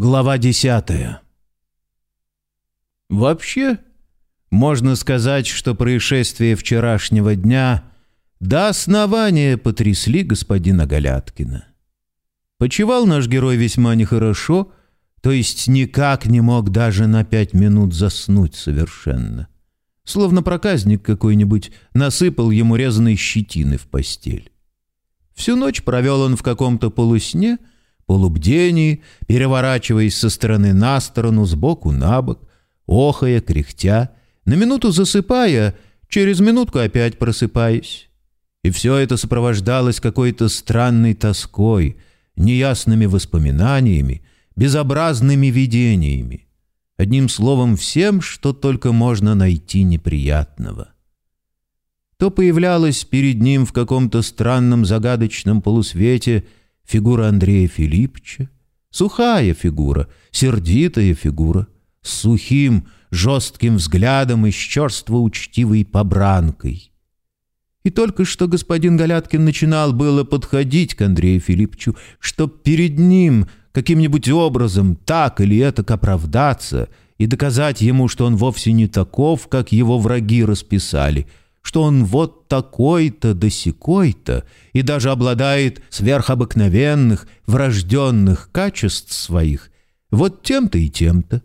Глава десятая. Вообще, можно сказать, что происшествия вчерашнего дня до основания потрясли господина Галяткина. Почевал наш герой весьма нехорошо, то есть никак не мог даже на пять минут заснуть совершенно. Словно проказник какой-нибудь насыпал ему резаной щетины в постель. Всю ночь провел он в каком-то полусне — полубдении, переворачиваясь со стороны на сторону, сбоку на бок, охая, кряхтя, на минуту засыпая, через минутку опять просыпаясь. И все это сопровождалось какой-то странной тоской, неясными воспоминаниями, безобразными видениями. Одним словом, всем, что только можно найти неприятного. То появлялось перед ним в каком-то странном загадочном полусвете – фигура Андрея Филипповича, сухая фигура, сердитая фигура, с сухим, жестким взглядом и с черство учтивой побранкой. И только что господин Галяткин начинал было подходить к Андрею Филипповичу, чтоб перед ним каким-нибудь образом так или этак оправдаться и доказать ему, что он вовсе не таков, как его враги расписали — что он вот такой-то да сякой-то и даже обладает сверхобыкновенных, врожденных качеств своих, вот тем-то и тем-то.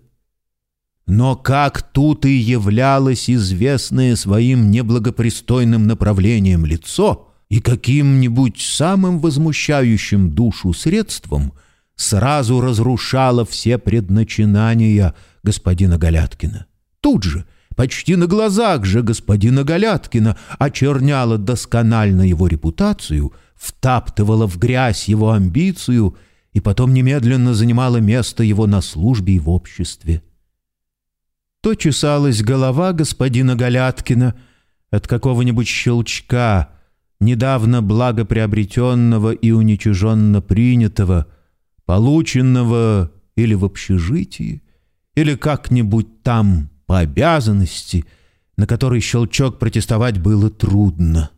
Но как тут и являлось известное своим неблагопристойным направлением лицо и каким-нибудь самым возмущающим душу средством сразу разрушало все предначинания господина Галяткина. Тут же, почти на глазах же господина Галяткина очерняла досконально его репутацию, втаптывала в грязь его амбицию и потом немедленно занимала место его на службе и в обществе. То чесалась голова господина Галяткина от какого-нибудь щелчка, недавно благоприобретенного и уничиженно принятого, полученного или в общежитии, или как-нибудь там по обязанности, на который щелчок протестовать было трудно.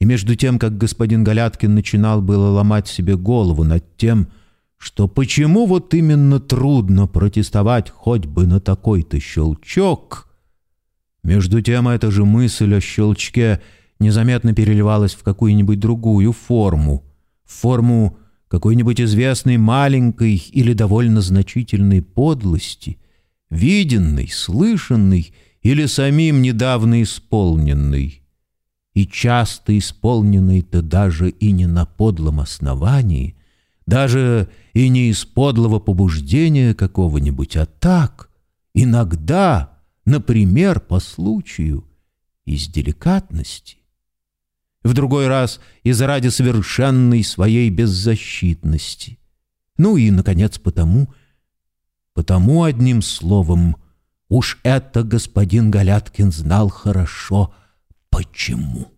И между тем, как господин Галяткин начинал было ломать себе голову над тем, что почему вот именно трудно протестовать хоть бы на такой-то щелчок, между тем эта же мысль о щелчке незаметно переливалась в какую-нибудь другую форму, в форму какой-нибудь известной маленькой или довольно значительной подлости — виденный, слышанный или самим недавно исполненный. И часто исполненный-то даже и не на подлом основании, даже и не из подлого побуждения какого-нибудь, а так, иногда, например, по случаю, из деликатности. В другой раз из ради совершенной своей беззащитности. Ну и, наконец, потому, Потому, одним словом, уж это господин Галяткин знал хорошо, почему.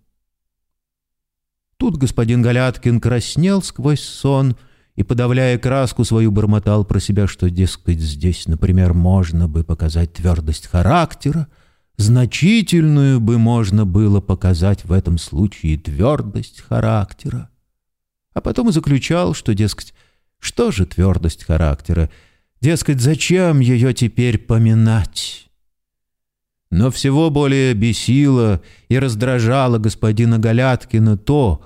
Тут господин Галяткин краснел сквозь сон и, подавляя краску свою, бормотал про себя, что, дескать, здесь, например, можно бы показать твердость характера, значительную бы можно было показать в этом случае твердость характера. А потом и заключал, что, дескать, что же твердость характера — Дескать, зачем ее теперь поминать? Но всего более бесило и раздражало господина Галяткина то,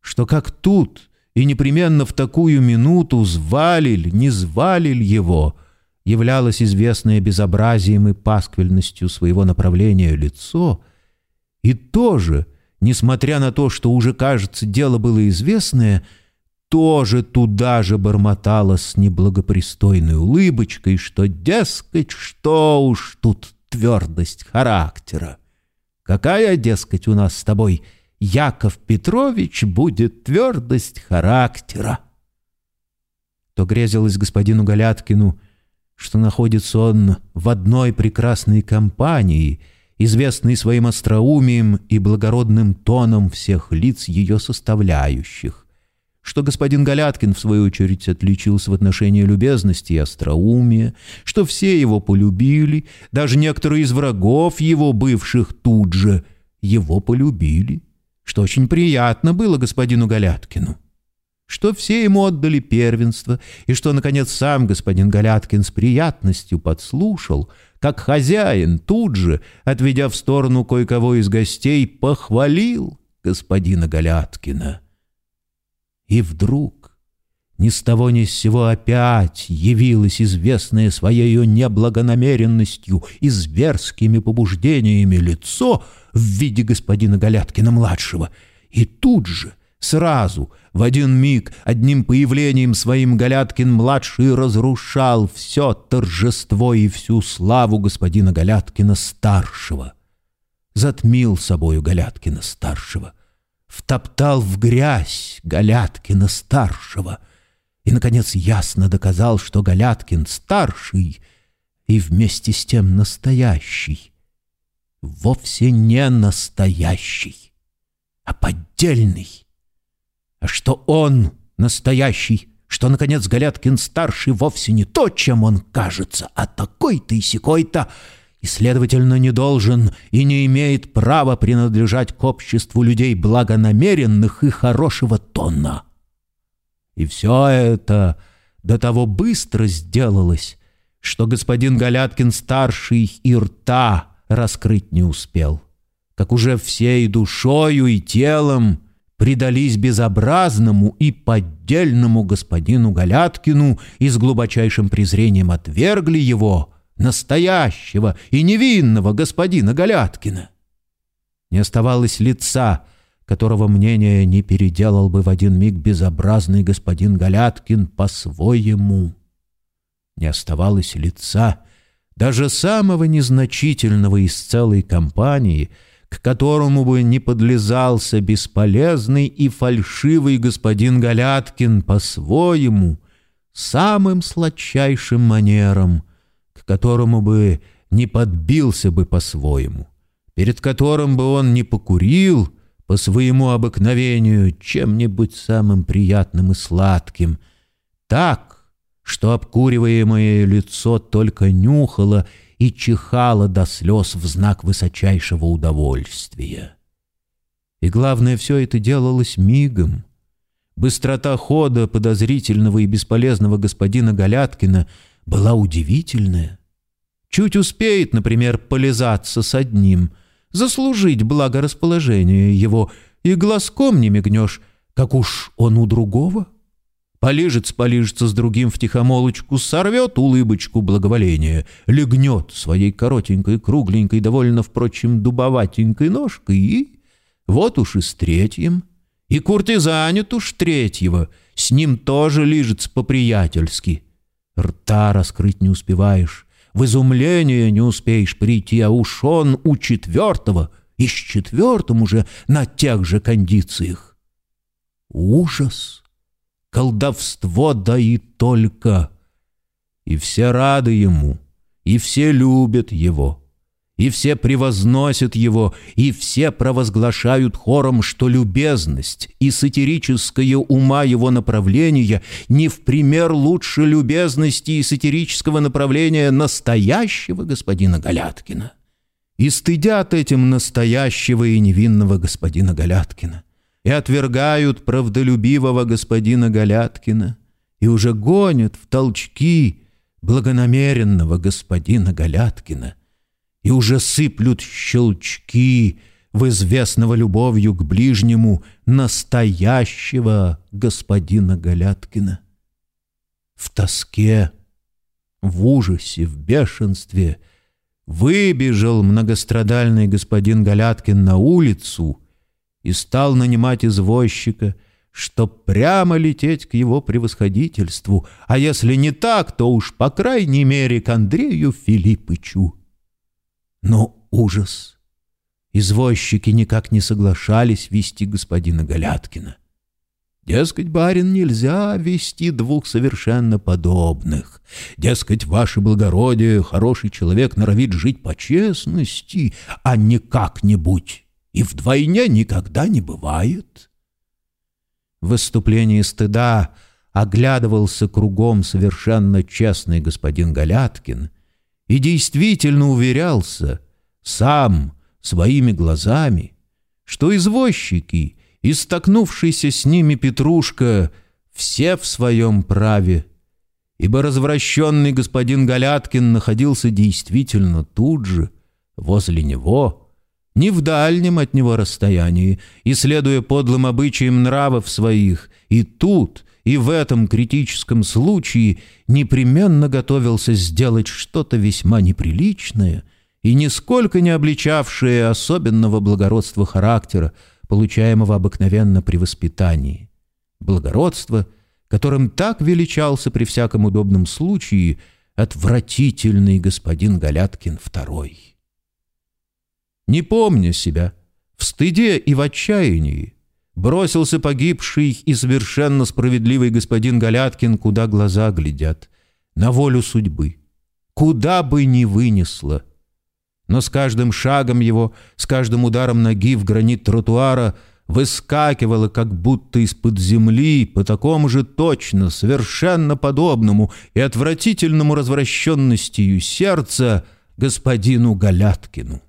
что как тут и непременно в такую минуту звалиль, не звалиль его, являлось известное безобразием и пасквильностью своего направления лицо, и тоже, несмотря на то, что уже, кажется, дело было известное, — тоже туда же бормотала с неблагопристойной улыбочкой, что, дескать, что уж тут твердость характера. Какая, дескать, у нас с тобой, Яков Петрович, будет твердость характера? То грезилось господину Галяткину, что находится он в одной прекрасной компании, известной своим остроумием и благородным тоном всех лиц ее составляющих, что господин Галяткин, в свою очередь, отличился в отношении любезности и остроумия, что все его полюбили, даже некоторые из врагов его, бывших тут же, его полюбили, что очень приятно было господину Галяткину, что все ему отдали первенство, и что, наконец, сам господин Галяткин с приятностью подслушал, как хозяин тут же, отведя в сторону кое-кого из гостей, похвалил господина Галяткина. И вдруг, ни с того ни с сего опять явилась известная своей неблагонамеренностью и зверскими побуждениями лицо в виде господина Галяткина-младшего, и тут же, сразу, в один миг, одним появлением своим Галяткин-младший разрушал все торжество и всю славу господина Галяткина-старшего. Затмил собою Галяткина-старшего, втоптал в грязь Галяткина-старшего и, наконец, ясно доказал, что Галяткин-старший и вместе с тем настоящий вовсе не настоящий, а поддельный. А что он настоящий, что, наконец, Галяткин-старший вовсе не то, чем он кажется, а такой-то и сякой-то, и, следовательно, не должен и не имеет права принадлежать к обществу людей благонамеренных и хорошего тона. И все это до того быстро сделалось, что господин Галяткин-старший и рта раскрыть не успел, как уже всей душою и телом предались безобразному и поддельному господину Галяткину и с глубочайшим презрением отвергли его, настоящего и невинного господина Галяткина. Не оставалось лица, которого мнение не переделал бы в один миг безобразный господин Галяткин по-своему. Не оставалось лица даже самого незначительного из целой компании — к которому бы не подлезался бесполезный и фальшивый господин Галяткин по-своему, самым сладчайшим манером, к которому бы не подбился бы по-своему, перед которым бы он не покурил по своему обыкновению чем-нибудь самым приятным и сладким, так, что обкуриваемое лицо только нюхало и чихала до слез в знак высочайшего удовольствия. И главное, все это делалось мигом. Быстрота хода подозрительного и бесполезного господина Галяткина была удивительная. Чуть успеет, например, полизаться с одним, заслужить благорасположение его, и глазком не мигнешь, как уж он у другого — Полежится, полежится с другим в тихомолочку, сорвет улыбочку благоволения, легнет своей коротенькой, кругленькой, довольно, впрочем, дубоватенькой ножкой и... Вот уж и с третьим. И куртизанит уж третьего, с ним тоже лижется по-приятельски. Рта раскрыть не успеваешь, в изумление не успеешь прийти, а уж он у четвертого, и с четвертым уже на тех же кондициях. Ужас! колдовство да и только. И все рады ему, и все любят его, и все превозносят его, и все провозглашают хором, что любезность и сатирическое ума его направления не в пример лучше любезности и сатирического направления настоящего господина Галяткина. И стыдят этим настоящего и невинного господина Галяткина и отвергают правдолюбивого господина Галяткина и уже гонят в толчки благонамеренного господина Галяткина и уже сыплют щелчки в известного любовью к ближнему настоящего господина Галяткина. В тоске, в ужасе, в бешенстве выбежал многострадальный господин Галяткин на улицу — и стал нанимать извозчика, чтоб прямо лететь к его превосходительству, а если не так, то уж по крайней мере к Андрею Филиппычу. Но ужас! Извозчики никак не соглашались вести господина Галяткина. Дескать, барин, нельзя вести двух совершенно подобных. Дескать, ваше благородие, хороший человек норовит жить по честности, а не как-нибудь и вдвойне никогда не бывает. В выступлении стыда оглядывался кругом совершенно честный господин Галяткин и действительно уверялся сам своими глазами, что извозчики и столкнувшийся с ними Петрушка все в своем праве, ибо развращенный господин Галяткин находился действительно тут же, возле него, не в дальнем от него расстоянии, и, следуя подлым обычаям нравов своих, и тут, и в этом критическом случае непременно готовился сделать что-то весьма неприличное и нисколько не обличавшее особенного благородства характера, получаемого обыкновенно при воспитании. Благородство, которым так величался при всяком удобном случае отвратительный господин Галяткин II. Не помня себя, в стыде и в отчаянии, бросился погибший и совершенно справедливый господин Галяткин, куда глаза глядят, на волю судьбы, куда бы ни вынесло. Но с каждым шагом его, с каждым ударом ноги в гранит тротуара выскакивало, как будто из-под земли, по такому же точно, совершенно подобному и отвратительному развращенностью сердца господину Галяткину.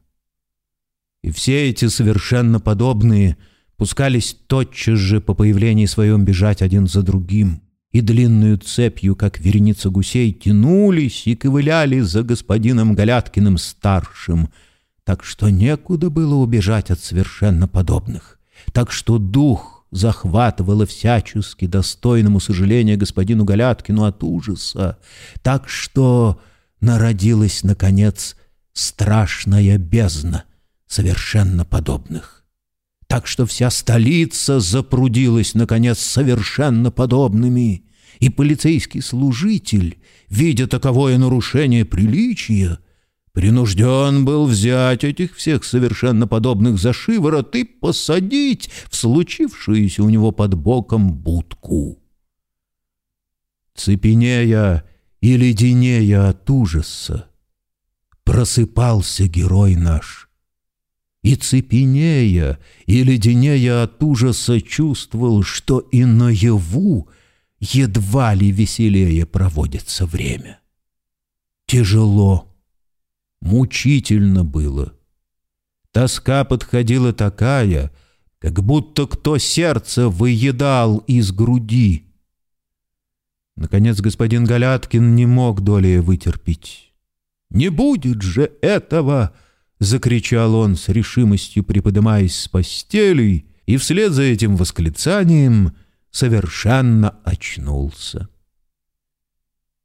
И все эти совершенно подобные пускались тотчас же по появлении своем бежать один за другим, и длинную цепью, как вереница гусей, тянулись и ковыляли за господином Галяткиным-старшим, так что некуда было убежать от совершенно подобных, так что дух захватывало всячески достойному сожаления господину Галяткину от ужаса, так что народилась, наконец, страшная бездна, совершенно подобных. Так что вся столица запрудилась, наконец, совершенно подобными, и полицейский служитель, видя таковое нарушение приличия, принужден был взять этих всех совершенно подобных за шиворот и посадить в случившуюся у него под боком будку. Цепенея и леденея от ужаса, просыпался герой наш — и цепенея, и леденея от ужаса чувствовал, что и наяву едва ли веселее проводится время. Тяжело, мучительно было. Тоска подходила такая, как будто кто сердце выедал из груди. Наконец господин Галяткин не мог долее вытерпеть. «Не будет же этого!» Закричал он с решимостью, приподымаясь с постели, и вслед за этим восклицанием совершенно очнулся.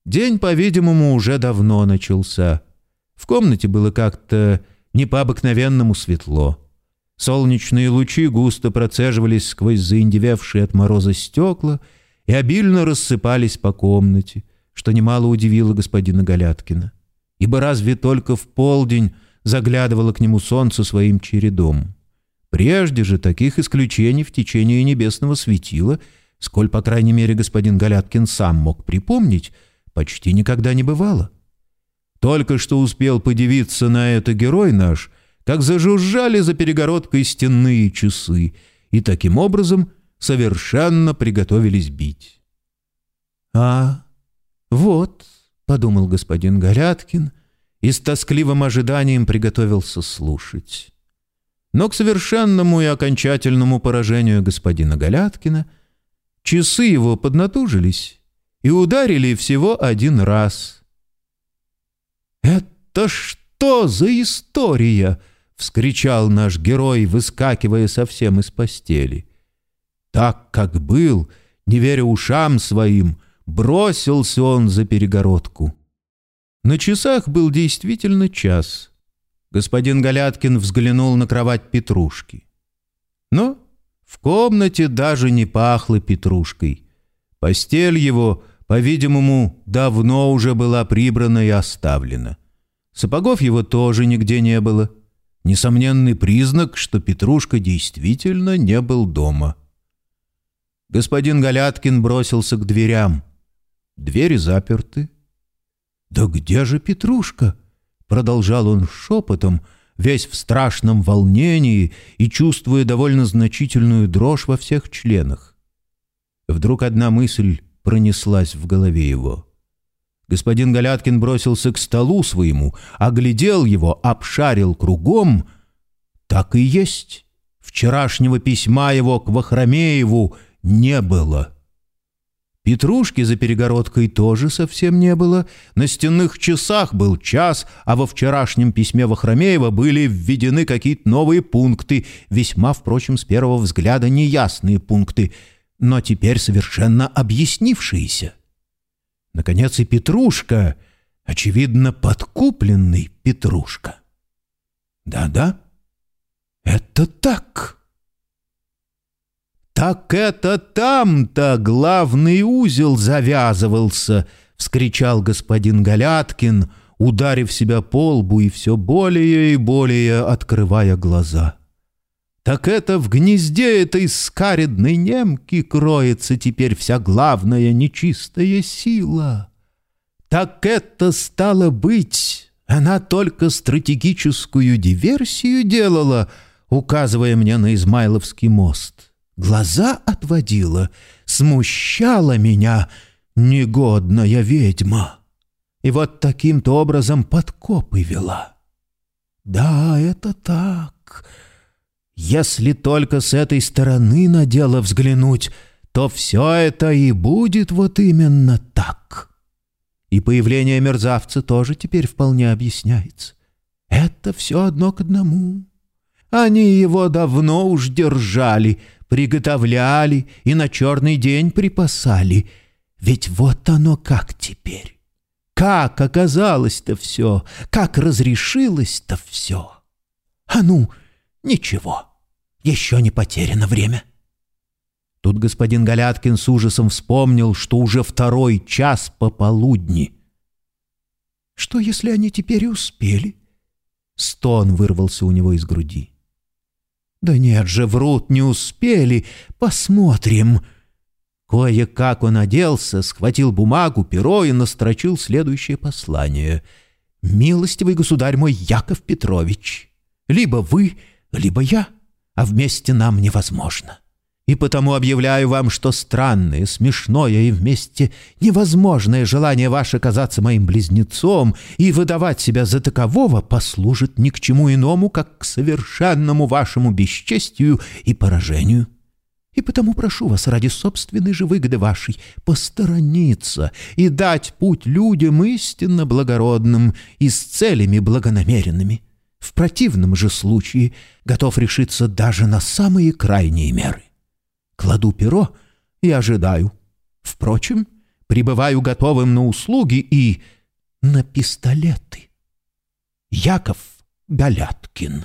День, по-видимому, уже давно начался. В комнате было как-то не по-обыкновенному светло. Солнечные лучи густо процеживались сквозь заиндевевшие от мороза стекла и обильно рассыпались по комнате, что немало удивило господина Галяткина. Ибо разве только в полдень заглядывало к нему солнце своим чередом. Прежде же таких исключений в течение небесного светила, сколь, по крайней мере, господин Галяткин сам мог припомнить, почти никогда не бывало. Только что успел подивиться на это герой наш, как зажужжали за перегородкой стенные часы, и таким образом совершенно приготовились бить. «А, вот», — подумал господин Галяткин, и с тоскливым ожиданием приготовился слушать. Но к совершенному и окончательному поражению господина Галяткина часы его поднатужились и ударили всего один раз. «Это что за история?» — вскричал наш герой, выскакивая совсем из постели. Так как был, не веря ушам своим, бросился он за перегородку. На часах был действительно час. Господин Галяткин взглянул на кровать Петрушки. Но в комнате даже не пахло Петрушкой. Постель его, по-видимому, давно уже была прибрана и оставлена. Сапогов его тоже нигде не было. Несомненный признак, что Петрушка действительно не был дома. Господин Галяткин бросился к дверям. Двери заперты. «Да где же Петрушка?» — продолжал он шепотом, весь в страшном волнении и чувствуя довольно значительную дрожь во всех членах. Вдруг одна мысль пронеслась в голове его. Господин Галяткин бросился к столу своему, оглядел его, обшарил кругом. Так и есть. Вчерашнего письма его к Вахромееву не было. Петрушки за перегородкой тоже совсем не было. На стенных часах был час, а во вчерашнем письме Вахромеева были введены какие-то новые пункты, весьма, впрочем, с первого взгляда неясные пункты, но теперь совершенно объяснившиеся. Наконец и Петрушка, очевидно, подкупленный Петрушка. Да-да, это так. «Так это там-то главный узел завязывался!» — вскричал господин Галяткин, ударив себя по лбу и все более и более открывая глаза. «Так это в гнезде этой скаредной немки кроется теперь вся главная нечистая сила. Так это стало быть, она только стратегическую диверсию делала, указывая мне на Измайловский мост» глаза отводила, смущала меня негодная ведьма. И вот таким-то образом подкопы вела. Да, это так. Если только с этой стороны на дело взглянуть, то все это и будет вот именно так. И появление мерзавца тоже теперь вполне объясняется. Это все одно к одному. Они его давно уж держали — приготовляли и на черный день припасали. Ведь вот оно как теперь. Как оказалось-то все, как разрешилось-то все. А ну, ничего, еще не потеряно время. Тут господин Галяткин с ужасом вспомнил, что уже второй час пополудни. Что, если они теперь и успели? Стон вырвался у него из груди. «Да нет же, врут, не успели. Посмотрим». Кое-как он оделся, схватил бумагу, перо и настрочил следующее послание. «Милостивый государь мой Яков Петрович, либо вы, либо я, а вместе нам невозможно. И потому объявляю вам, что странное, смешное и вместе невозможное желание ваше казаться моим близнецом и выдавать себя за такового послужит ни к чему иному, как к совершенному вашему бесчестию и поражению. И потому прошу вас ради собственной же выгоды вашей посторониться и дать путь людям истинно благородным и с целями благонамеренными. В противном же случае готов решиться даже на самые крайние меры. Кладу перо и ожидаю. Впрочем, пребываю готовым на услуги и на пистолеты. Яков Галяткин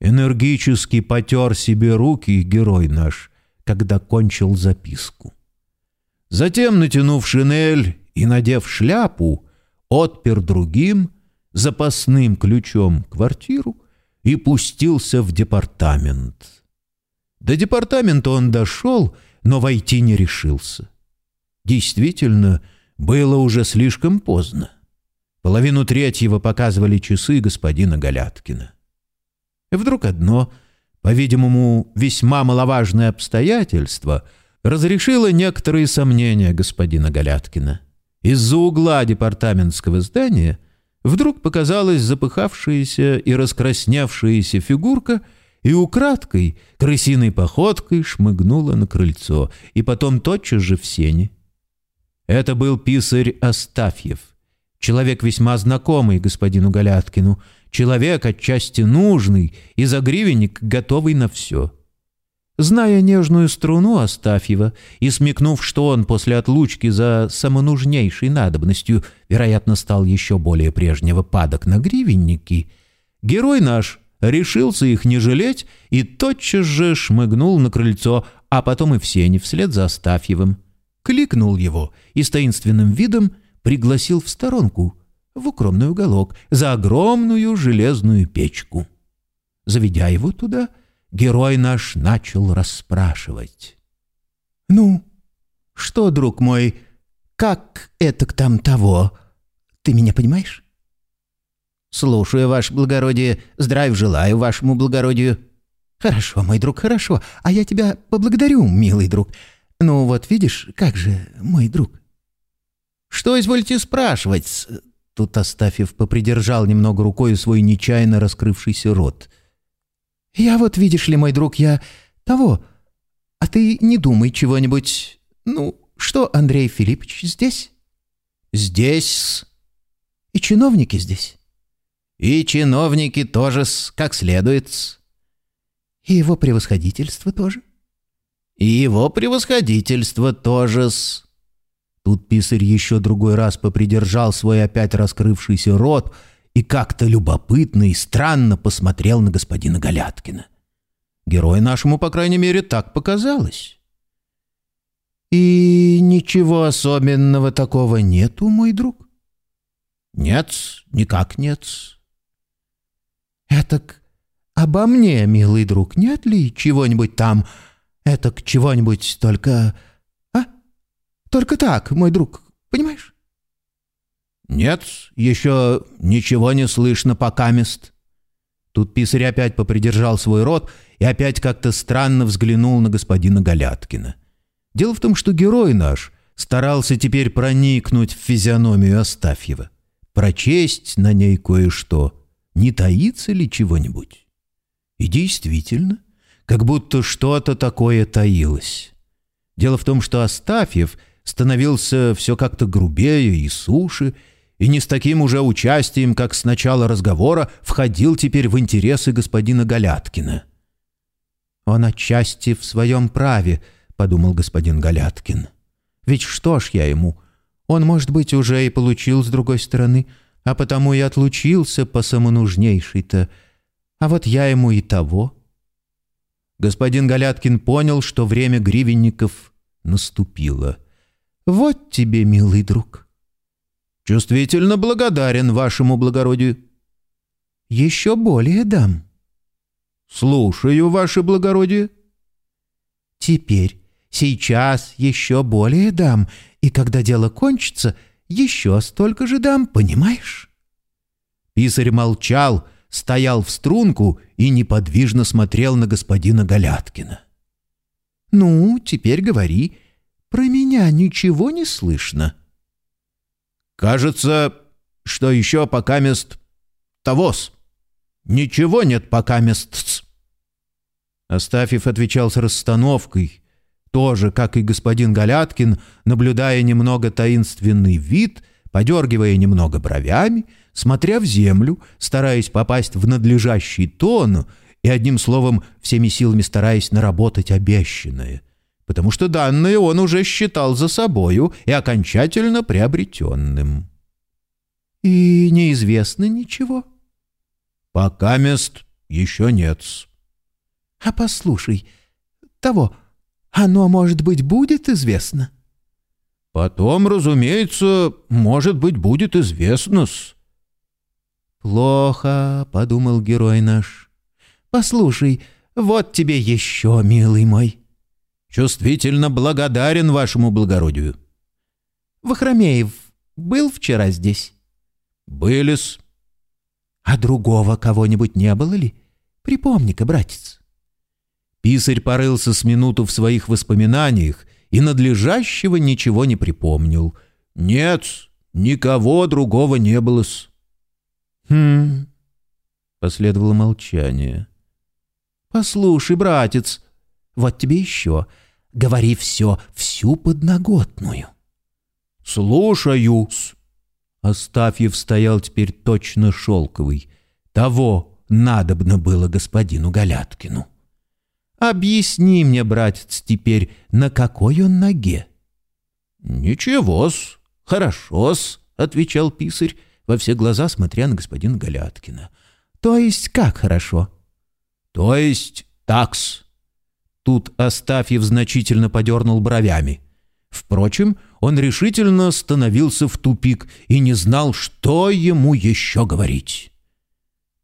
Энергически потер себе руки герой наш, когда кончил записку. Затем, натянув шинель и надев шляпу, отпер другим, запасным ключом квартиру и пустился в департамент. До департамента он дошел, но войти не решился. Действительно, было уже слишком поздно. Половину третьего показывали часы господина Галяткина. И вдруг одно, по-видимому, весьма маловажное обстоятельство разрешило некоторые сомнения господина Галяткина. Из-за угла департаментского здания вдруг показалась запыхавшаяся и раскрасневшаяся фигурка — и украдкой, крысиной походкой шмыгнула на крыльцо и потом тотчас же в сени. Это был писарь Астафьев, человек весьма знакомый господину Галяткину, человек отчасти нужный и за гривенник готовый на все. Зная нежную струну Астафьева и смекнув, что он после отлучки за самонужнейшей надобностью, вероятно, стал еще более прежнего падок на гривенники, герой наш решился их не жалеть и тотчас же шмыгнул на крыльцо, а потом и в сене вслед за Астафьевым. Кликнул его и с таинственным видом пригласил в сторонку, в укромный уголок, за огромную железную печку. Заведя его туда, герой наш начал расспрашивать. «Ну, что, друг мой, как это к там того? Ты меня понимаешь?» «Слушаю, ваше благородие. Здравия желаю вашему благородию». «Хорошо, мой друг, хорошо. А я тебя поблагодарю, милый друг. Ну вот видишь, как же, мой друг». «Что извольте спрашивать?» Тут Астафьев попридержал немного рукой свой нечаянно раскрывшийся рот. «Я вот, видишь ли, мой друг, я того... А ты не думай чего-нибудь. Ну, что, Андрей Филиппович здесь? Здесь. И чиновники здесь. И чиновники тоже с, как следует. И его превосходительство тоже. И его превосходительство тоже с. Тут писарь еще другой раз попридержал свой опять раскрывшийся рот и как-то любопытно и странно посмотрел на господина Галяткина. Герой нашему, по крайней мере, так показалось. «И ничего особенного такого нету, мой друг?» «Нет, никак нет». «Этак обо мне, милый друг, нет ли чего-нибудь там? Этак чего-нибудь только... А? Только так, мой друг, понимаешь?» «Нет, еще ничего не слышно пока мест». Тут писарь опять попридержал свой рот и опять как-то странно взглянул на господина Галяткина. Дело в том, что герой наш старался теперь проникнуть в физиономию Астафьева, прочесть на ней кое-что, не таится ли чего-нибудь. И действительно, как будто что-то такое таилось. Дело в том, что Астафьев становился все как-то грубее и суше, и не с таким уже участием, как с начала разговора, входил теперь в интересы господина Галяткина. «Он отчасти в своем праве», — подумал господин Галяткин. «Ведь что ж я ему? Он, может быть, уже и получил с другой стороны, а потому и отлучился по самонужнейшей-то. А вот я ему и того». Господин Галяткин понял, что время гривенников наступило. «Вот тебе, милый друг». Чувствительно благодарен вашему благородию. Еще более дам. Слушаю, ваше благородие. Теперь, сейчас еще более дам, и когда дело кончится, еще столько же дам, понимаешь? Писарь молчал, стоял в струнку и неподвижно смотрел на господина Галяткина. «Ну, теперь говори, про меня ничего не слышно?» Кажется, что еще пока мест тавос. Ничего нет пока мест. Астафьев отвечал с расстановкой, тоже, как и господин Галяткин, наблюдая немного таинственный вид, подергивая немного бровями, смотря в землю, стараясь попасть в надлежащий тон и, одним словом, всеми силами стараясь наработать обещанное — потому что данные он уже считал за собою и окончательно приобретенным. «И неизвестно ничего?» «Пока мест еще нет». «А послушай, того, оно, может быть, будет известно?» «Потом, разумеется, может быть, будет известно-с». «Плохо», — подумал герой наш. «Послушай, вот тебе еще, милый мой». Чувствительно благодарен вашему благородию. Вахромеев был вчера здесь? Были-с. А другого кого-нибудь не было ли? Припомни-ка, братец. Писарь порылся с минуту в своих воспоминаниях и надлежащего ничего не припомнил. Нет, никого другого не было-с. Хм... Последовало молчание. «Послушай, братец, вот тебе еще. Говори все, всю подноготную». «Слушаюсь». Остафьев стоял теперь точно шелковый. Того надобно было господину Галяткину. «Объясни мне, братец, теперь, на какой он ноге?» «Ничего-с, хорошо-с», — отвечал писарь, во все глаза смотря на господина Галяткина. «То есть как хорошо?» «То есть такс», Тут Астафьев значительно подернул бровями. Впрочем, он решительно становился в тупик и не знал, что ему еще говорить.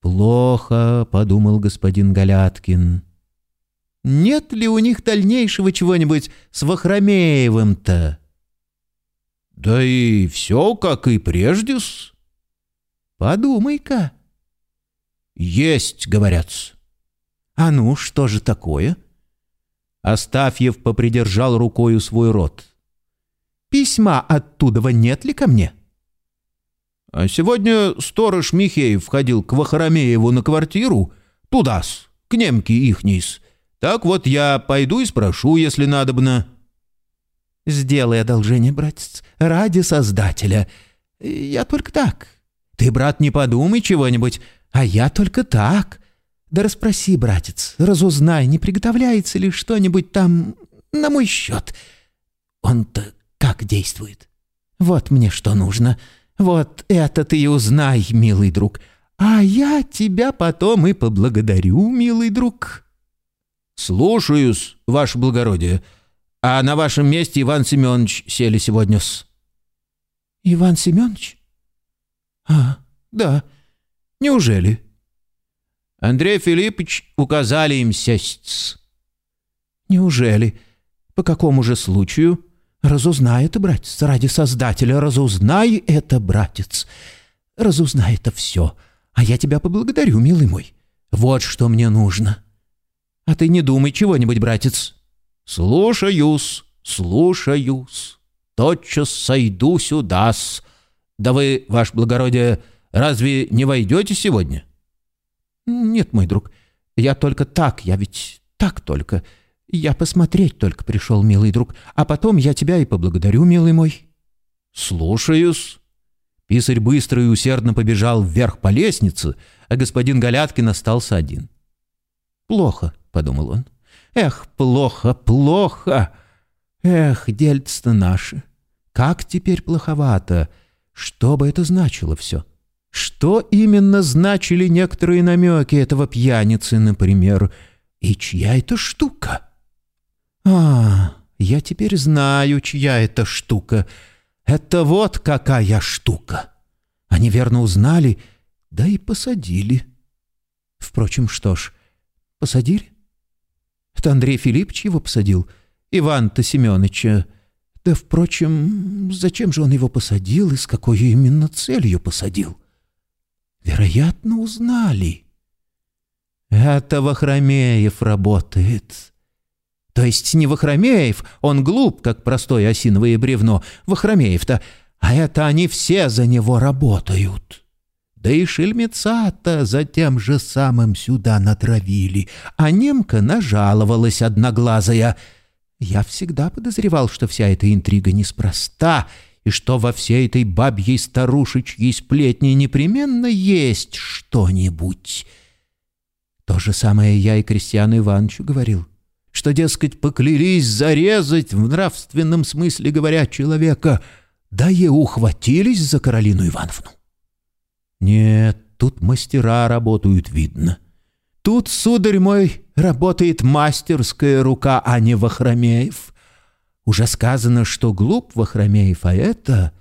«Плохо», — подумал господин Галяткин. «Нет ли у них дальнейшего чего-нибудь с Вахромеевым-то?» «Да и все, как и прежде-с». «Подумай-ка». «Есть, говорят «А ну, что же такое?» Астафьев попридержал рукою свой рот. «Письма оттуда нет ли ко мне?» «А сегодня сторож Михеев входил к Вахарамееву на квартиру, туда-с, к немке ихней-с, Так вот я пойду и спрошу, если надобно». «Сделай одолжение, братец, ради Создателя. Я только так. Ты, брат, не подумай чего-нибудь, а я только так. Да расспроси, братец, разузнай, не приготовляется ли что-нибудь там на мой счет. Он-то как действует? Вот мне что нужно. Вот это ты и узнай, милый друг. А я тебя потом и поблагодарю, милый друг». «Слушаюсь, ваше благородие. А на вашем месте Иван Семенович сели сегодня-с». «Иван Семенович? А, да. Неужели?» Андрей Филиппович указали им сесть. «Неужели? По какому же случаю?» «Разузнай это, братец, ради Создателя, разузнай это, братец. Разузнай это все, а я тебя поблагодарю, милый мой. Вот что мне нужно. А ты не думай чего-нибудь, братец». «Слушаюсь, слушаюсь. Тотчас сойду сюда-с. Да вы, ваше благородие, разве не войдете сегодня?» «Нет, мой друг, я только так, я ведь так только. Я посмотреть только пришел, милый друг, а потом я тебя и поблагодарю, милый мой». «Слушаюсь». Писарь быстро и усердно побежал вверх по лестнице, а господин Галяткин остался один. «Плохо», — подумал он. «Эх, плохо, плохо! Эх, дельцы-то наши! Как теперь плоховато! Что бы это значило все?» Что именно значили некоторые намеки этого пьяницы, например? И чья это штука? А, я теперь знаю, чья это штука. Это вот какая штука. Они верно узнали, да и посадили. Впрочем, что ж, посадили? Это Андрей Филиппович его посадил, Иван-то Семеновича. Да, впрочем, зачем же он его посадил и с какой именно целью посадил? — Вероятно, узнали. Это Вахромеев работает. То есть не Вахромеев, он глуп, как простое осиновое бревно. Вахромеев-то, а это они все за него работают. Да и шельмеца-то за тем же самым сюда натравили, а немка нажаловалась одноглазая. Я всегда подозревал, что вся эта интрига неспроста — и что во всей этой бабьей старушечьей сплетне непременно есть что-нибудь. То же самое я и Крестьяну Ивановичу говорил, что, дескать, поклялись зарезать в нравственном смысле говоря человека, да и ухватились за Каролину Ивановну. Нет, тут мастера работают, видно. Тут, сударь мой, работает мастерская рука, а не Вахромеев. Уже сказано, что глуп Вахромеев, а это...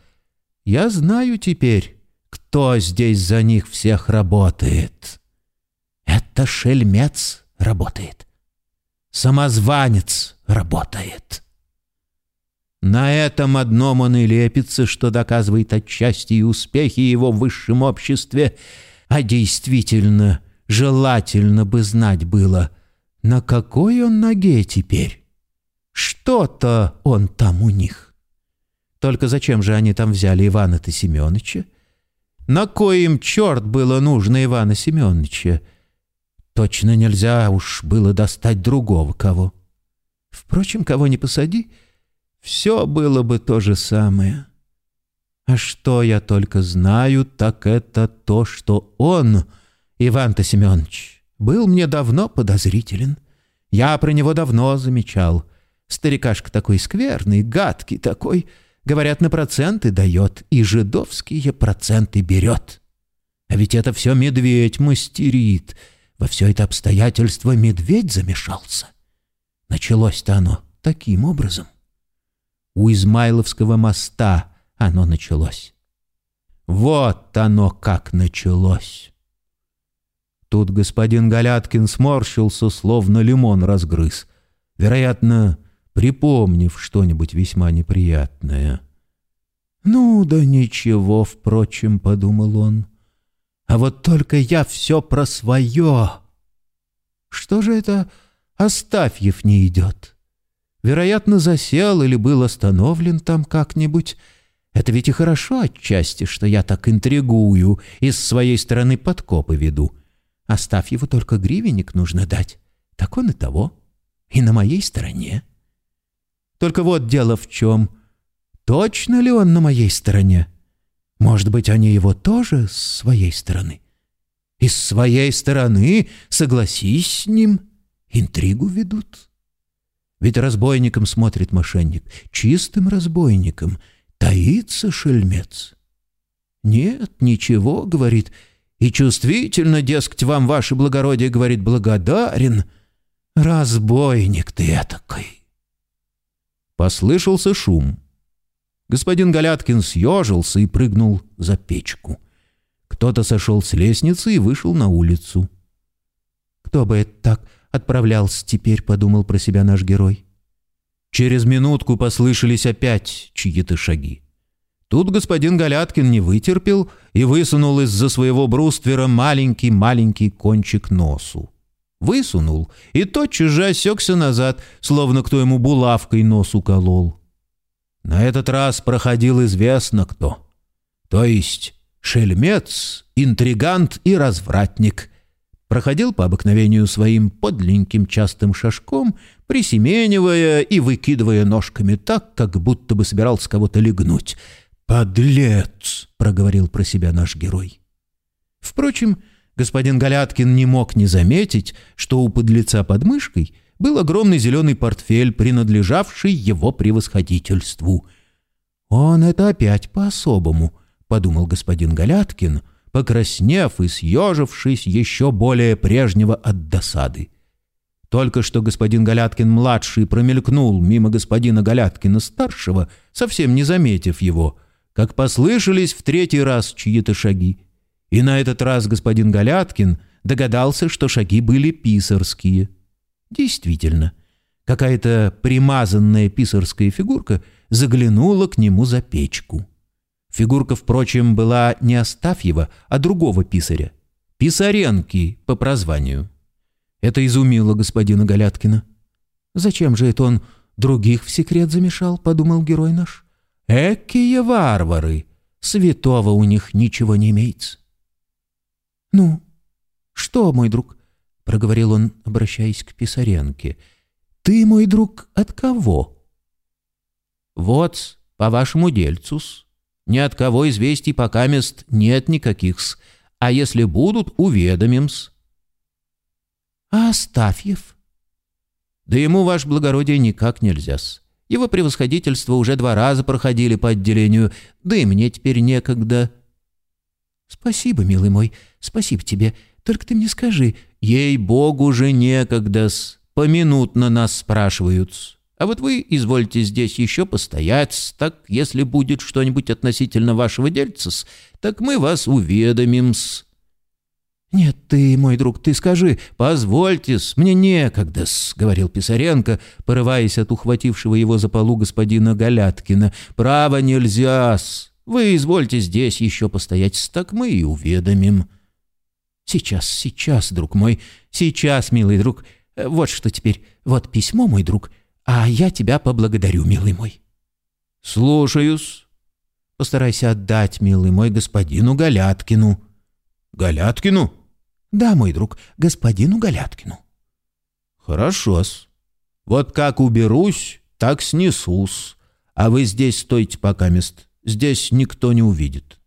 Я знаю теперь, кто здесь за них всех работает. Это шельмец работает. Самозванец работает. На этом одном он и лепится, что доказывает отчасти и успехи его в высшем обществе, а действительно желательно бы знать было, на какой он ноге теперь. Что-то он там у них. Только зачем же они там взяли Ивана-то Семеновича? На коим черт было нужно Ивана Семеновича? Точно нельзя уж было достать другого кого. Впрочем, кого не посади, все было бы то же самое. А что я только знаю, так это то, что он, Иван-то Семенович, был мне давно подозрителен. Я про него давно замечал — Старикашка такой скверный, гадкий такой. Говорят, на проценты дает, и жидовские проценты берет. А ведь это все медведь мастерит. Во все это обстоятельство медведь замешался. Началось-то оно таким образом. У Измайловского моста оно началось. Вот оно как началось. Тут господин Галяткин сморщился, словно лимон разгрыз. Вероятно, припомнив что-нибудь весьма неприятное. «Ну да ничего, впрочем», — подумал он. «А вот только я все про свое. Что же это Астафьев не идет? Вероятно, засел или был остановлен там как-нибудь. Это ведь и хорошо отчасти, что я так интригую и с своей стороны подкопы веду. Оставь его только гривенник нужно дать. Так он и того». и на моей стороне. Только вот дело в чем. Точно ли он на моей стороне? Может быть, они его тоже с своей стороны? И с своей стороны, согласись с ним, интригу ведут. Ведь разбойником смотрит мошенник, чистым разбойником, таится шельмец. Нет, ничего, говорит, и чувствительно, дескать, вам, ваше благородие, говорит, благодарен. Разбойник ты этакой. Послышался шум. Господин Галяткин съежился и прыгнул за печку. Кто-то сошел с лестницы и вышел на улицу. «Кто бы это так отправлялся теперь?» — подумал про себя наш герой. Через минутку послышались опять чьи-то шаги. Тут господин Галяткин не вытерпел и высунул из-за своего бруствера маленький-маленький кончик носу. Высунул и тотчас же осекся назад, словно кто ему булавкой нос уколол. На этот раз проходил известно кто. То есть шельмец, интригант и развратник. Проходил по обыкновению своим подленьким частым шажком, присеменивая и выкидывая ножками так, как будто бы собирался кого-то легнуть. «Подлец!» — проговорил про себя наш герой. Впрочем, господин Галяткин не мог не заметить, что у подлеца под мышкой — был огромный зеленый портфель, принадлежавший его превосходительству. «Он это опять по-особому», — подумал господин Галяткин, покраснев и съежившись еще более прежнего от досады. Только что господин Галяткин-младший промелькнул мимо господина Галяткина-старшего, совсем не заметив его, как послышались в третий раз чьи-то шаги. И на этот раз господин Галяткин догадался, что шаги были писарские — Действительно, какая-то примазанная писарская фигурка заглянула к нему за печку. Фигурка, впрочем, была не Астафьева, а другого писаря. Писаренки по прозванию. Это изумило господина Галяткина. «Зачем же это он других в секрет замешал?» — подумал герой наш. «Экие варвары! Святого у них ничего не имеется». «Ну, что, мой друг?» — проговорил он, обращаясь к Писаренке. «Ты, мой друг, от кого?» «Вот, по вашему дельцус. Ни от кого известий пока мест нет никаких-с, а если будут, уведомим-с». «А Астафьев?» «Да ему, ваше благородие, никак нельзя-с. Его превосходительство уже два раза проходили по отделению, да и мне теперь некогда». «Спасибо, милый мой, спасибо тебе. Только ты мне скажи, ей-богу же некогда-с, поминутно нас спрашивают А вот вы извольте здесь еще постоять так если будет что-нибудь относительно вашего дельца так мы вас уведомим-с». «Нет, ты, мой друг, ты скажи, позвольте-с, мне некогда-с», — говорил Писаренко, порываясь от ухватившего его за полу господина Галяткина. «Право нельзя-с. Вы извольте здесь еще постоять, так мы и уведомим». Сейчас, сейчас, друг мой, сейчас, милый друг. Вот что теперь. Вот письмо, мой друг. А я тебя поблагодарю, милый мой. Слушаюсь. Постарайся отдать, милый мой, господину Галяткину. Галяткину? Да, мой друг, господину Галяткину. Хорошо-с. Вот как уберусь, так снесусь. А вы здесь стойте пока мест. Здесь никто не увидит.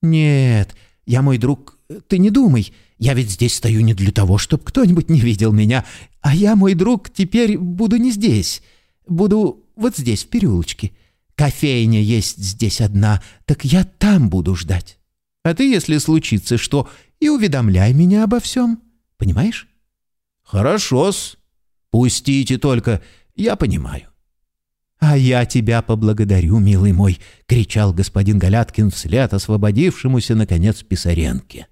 Нет, я, мой друг, ты не думай, я ведь здесь стою не для того, чтобы кто-нибудь не видел меня, а я, мой друг, теперь буду не здесь. Буду вот здесь, в переулочке. Кофейня есть здесь одна, так я там буду ждать. А ты, если случится что, и уведомляй меня обо всем. Понимаешь? Хорошо-с. Пустите только, я понимаю. «А я тебя поблагодарю, милый мой!» — кричал господин Галяткин вслед освободившемуся, наконец, Писаренке.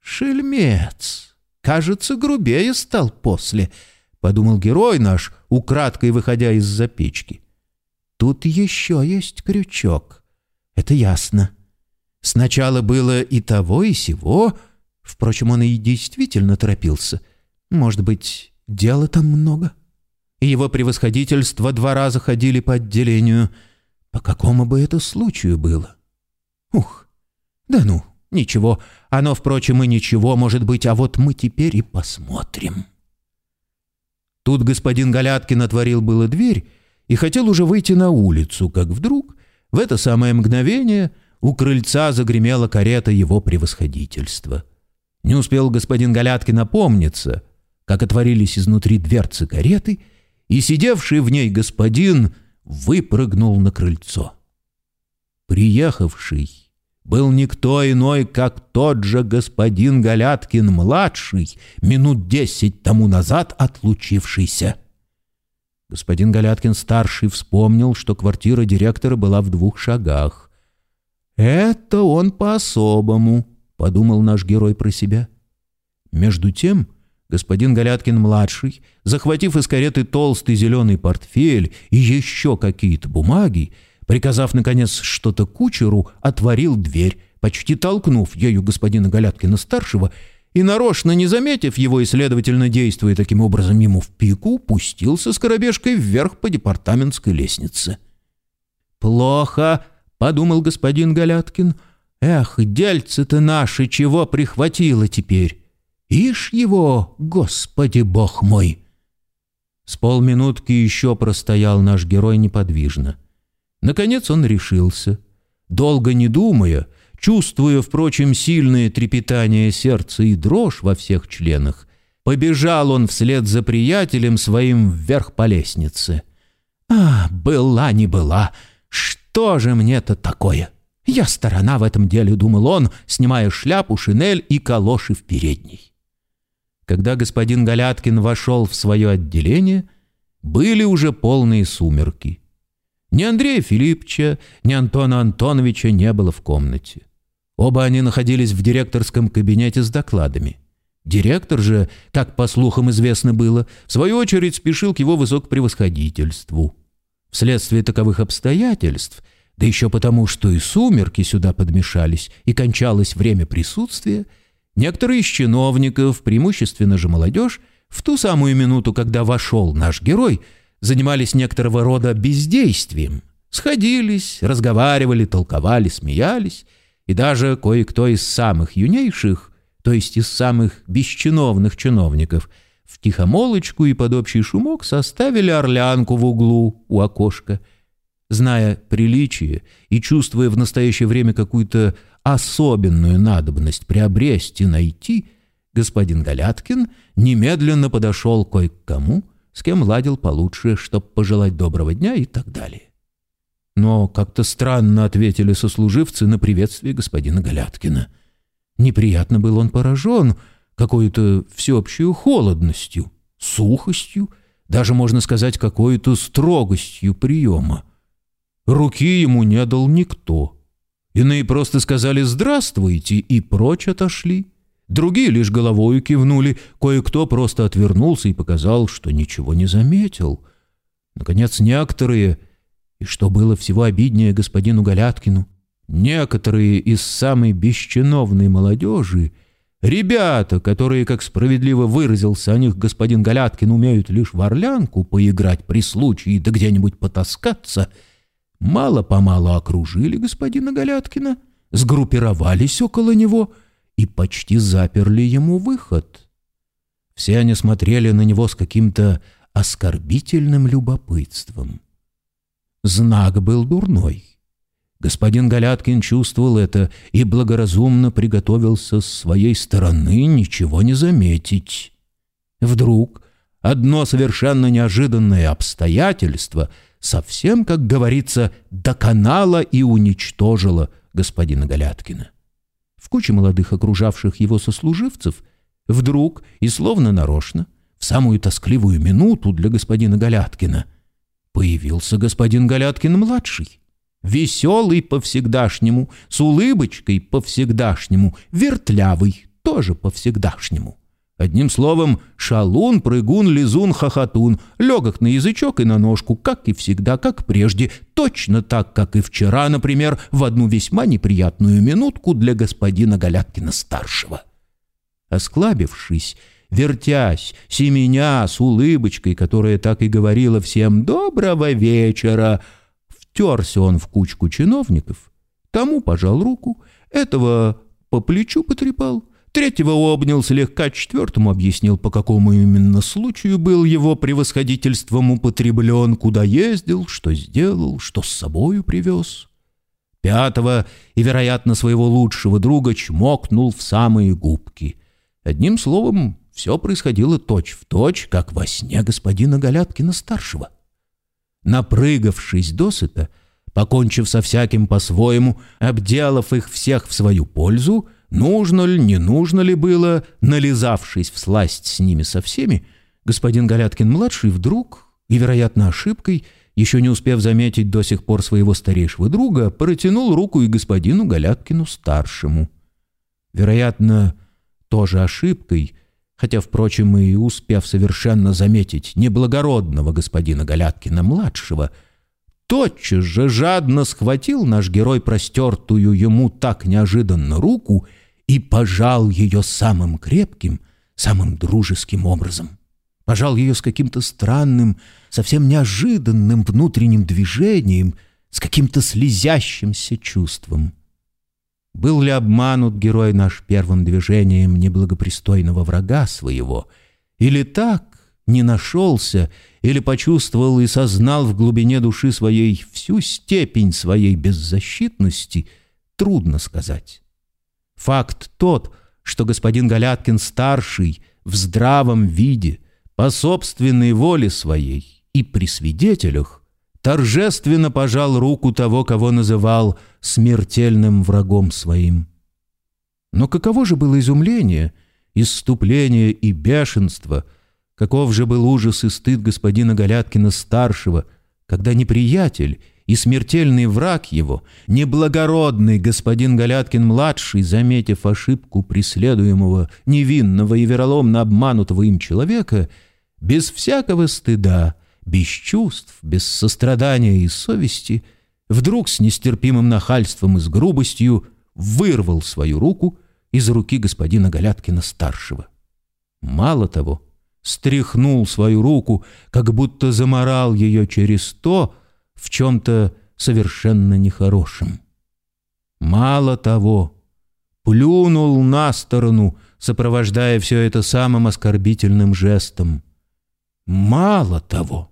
«Шельмец! Кажется, грубее стал после», — подумал герой наш, украдкой выходя из-за печки. «Тут еще есть крючок. Это ясно. Сначала было и того, и сего. Впрочем, он и действительно торопился. Может быть, дела там много?» Его превосходительство два раза ходили по отделению. По какому бы это случаю было? Ух, да ну, Ничего, оно, впрочем, и ничего, может быть, а вот мы теперь и посмотрим. Тут господин Галяткин отворил было дверь и хотел уже выйти на улицу, как вдруг в это самое мгновение у крыльца загремела карета его превосходительства. Не успел господин Галяткин опомниться, как отворились изнутри дверцы кареты, и сидевший в ней господин выпрыгнул на крыльцо. Приехавший был никто иной, как тот же господин Галяткин-младший, минут десять тому назад отлучившийся. Господин Галяткин-старший вспомнил, что квартира директора была в двух шагах. «Это он по-особому», — подумал наш герой про себя. Между тем господин Галяткин-младший, захватив из кареты толстый зеленый портфель и еще какие-то бумаги, приказав, наконец, что-то кучеру, отворил дверь, почти толкнув ею господина Галяткина-старшего, и, нарочно не заметив его и, следовательно, действуя таким образом ему в пику, пустился с коробежкой вверх по департаментской лестнице. «Плохо», — подумал господин Галяткин, — «эх, дельцы-то наши чего прихватило теперь? Ишь его, Господи Бог мой!» С полминутки еще простоял наш герой неподвижно — Наконец он решился. Долго не думая, чувствуя, впрочем, сильное трепетание сердца и дрожь во всех членах, побежал он вслед за приятелем своим вверх по лестнице. «А, была не была! Что же мне-то такое? Я сторона в этом деле», — думал он, снимая шляпу, шинель и калоши в передней. Когда господин Галяткин вошел в свое отделение, были уже полные сумерки. Ни Андрея Филипповича, ни Антона Антоновича не было в комнате. Оба они находились в директорском кабинете с докладами. Директор же, как по слухам известно было, в свою очередь спешил к его высокопревосходительству. Вследствие таковых обстоятельств, да еще потому, что и сумерки сюда подмешались, и кончалось время присутствия, некоторые из чиновников, преимущественно же молодежь, в ту самую минуту, когда вошел наш герой – занимались некоторого рода бездействием. Сходились, разговаривали, толковали, смеялись, и даже кое-кто из самых юнейших, то есть из самых бесчиновных чиновников, в тихомолочку и под общий шумок составили орлянку в углу у окошка. Зная приличие и чувствуя в настоящее время какую-то особенную надобность приобрести, найти, господин Галяткин немедленно подошел кое к кому — с кем ладил получше, чтоб пожелать доброго дня и так далее. Но как-то странно ответили сослуживцы на приветствие господина Галяткина. Неприятно был он поражен какой-то всеобщей холодностью, сухостью, даже, можно сказать, какой-то строгостью приема. Руки ему не дал никто. Иные просто сказали «здравствуйте» и прочь отошли. Другие лишь головою кивнули, кое-кто просто отвернулся и показал, что ничего не заметил. Наконец, некоторые, и что было всего обиднее господину Галяткину, некоторые из самой бесчиновной молодежи, ребята, которые, как справедливо выразился о них господин Галяткин, умеют лишь в орлянку поиграть при случае да где-нибудь потаскаться, мало-помалу окружили господина Галяткина, сгруппировались около него — и почти заперли ему выход. Все они смотрели на него с каким-то оскорбительным любопытством. Знак был дурной. Господин Галяткин чувствовал это и благоразумно приготовился с своей стороны ничего не заметить. Вдруг одно совершенно неожиданное обстоятельство совсем, как говорится, доконало и уничтожило господина Галяткина в куче молодых окружавших его сослуживцев, вдруг и словно нарочно, в самую тоскливую минуту для господина Галяткина, появился господин Галяткин-младший, веселый по-всегдашнему, с улыбочкой по-всегдашнему, вертлявый тоже по-всегдашнему. Одним словом, шалун, прыгун, лизун, хохотун, легок на язычок и на ножку, как и всегда, как прежде, точно так, как и вчера, например, в одну весьма неприятную минутку для господина Галяткина-старшего. Осклабившись, вертясь, семеня с улыбочкой, которая так и говорила всем «доброго вечера», втерся он в кучку чиновников, тому пожал руку, этого по плечу потрепал — третьего обнял слегка, четвертому объяснил, по какому именно случаю был его превосходительством употреблен, куда ездил, что сделал, что с собою привез. Пятого и, вероятно, своего лучшего друга чмокнул в самые губки. Одним словом, все происходило точь-в-точь, точь, как во сне господина Галяткина-старшего. Напрыгавшись досыта, покончив со всяким по-своему, обделав их всех в свою пользу, нужно ли, не нужно ли было, нализавшись в сласть с ними со всеми, господин Галяткин-младший вдруг, и, вероятно, ошибкой, еще не успев заметить до сих пор своего старейшего друга, протянул руку и господину Галяткину-старшему. Вероятно, тоже ошибкой, хотя, впрочем, и успев совершенно заметить неблагородного господина Галяткина-младшего, тотчас же жадно схватил наш герой простертую ему так неожиданно руку и пожал ее самым крепким, самым дружеским образом. Пожал ее с каким-то странным, совсем неожиданным внутренним движением, с каким-то слезящимся чувством. Был ли обманут герой наш первым движением неблагопристойного врага своего, или так не нашелся, или почувствовал и сознал в глубине души своей всю степень своей беззащитности, трудно сказать. Факт тот, что господин Галяткин-старший в здравом виде, по собственной воле своей и при свидетелях, торжественно пожал руку того, кого называл смертельным врагом своим. Но каково же было изумление, исступление и бешенство, каков же был ужас и стыд господина Галяткина-старшего, когда неприятель и смертельный враг его, неблагородный господин Галяткин-младший, заметив ошибку преследуемого, невинного и вероломно обманутого им человека, без всякого стыда — без чувств, без сострадания и совести, вдруг с нестерпимым нахальством и с грубостью вырвал свою руку из руки господина Галяткина-старшего. Мало того, стряхнул свою руку, как будто заморал ее через то в чем-то совершенно нехорошем. Мало того, плюнул на сторону, сопровождая все это самым оскорбительным жестом. Мало того,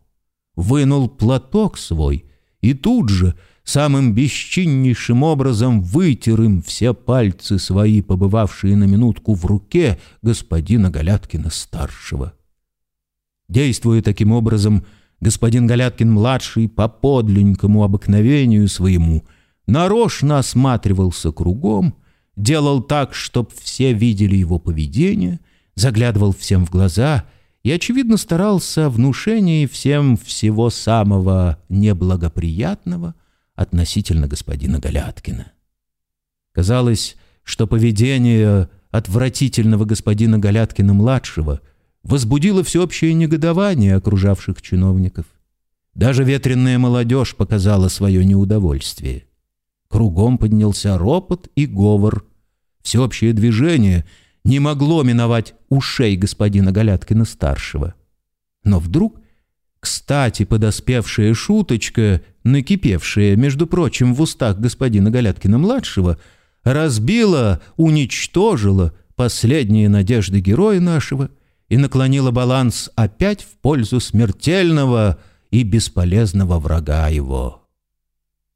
вынул платок свой и тут же самым бесчиннейшим образом вытер им все пальцы свои, побывавшие на минутку в руке господина Галяткина-старшего. Действуя таким образом, господин Галяткин-младший по подленькому обыкновению своему нарочно осматривался кругом, делал так, чтоб все видели его поведение, заглядывал всем в глаза — и, очевидно, старался внушение всем всего самого неблагоприятного относительно господина Галяткина. Казалось, что поведение отвратительного господина Галяткина-младшего возбудило всеобщее негодование окружавших чиновников. Даже ветреная молодежь показала свое неудовольствие. Кругом поднялся ропот и говор. Всеобщее движение — не могло миновать ушей господина Галяткина-старшего. Но вдруг, кстати, подоспевшая шуточка, накипевшая, между прочим, в устах господина Галяткина-младшего, разбила, уничтожила последние надежды героя нашего и наклонила баланс опять в пользу смертельного и бесполезного врага его.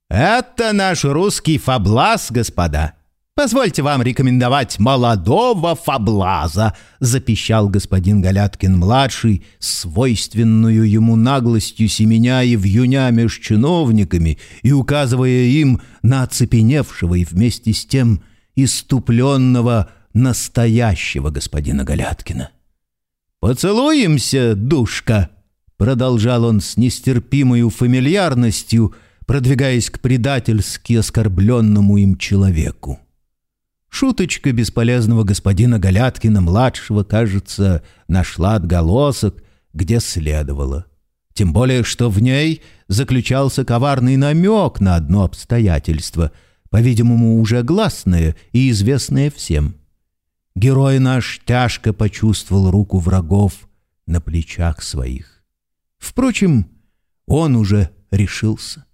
«Это наш русский фаблас, господа!» «Позвольте вам рекомендовать молодого фаблаза», — запищал господин Галяткин-младший, свойственную ему наглостью семеня и вьюня меж чиновниками и указывая им на оцепеневшего и вместе с тем иступленного настоящего господина Галяткина. «Поцелуемся, душка!» — продолжал он с нестерпимой фамильярностью, продвигаясь к предательски оскорбленному им человеку. Шуточка бесполезного господина Галяткина-младшего, кажется, нашла отголосок, где следовало. Тем более, что в ней заключался коварный намек на одно обстоятельство, по-видимому, уже гласное и известное всем. Герой наш тяжко почувствовал руку врагов на плечах своих. Впрочем, он уже решился.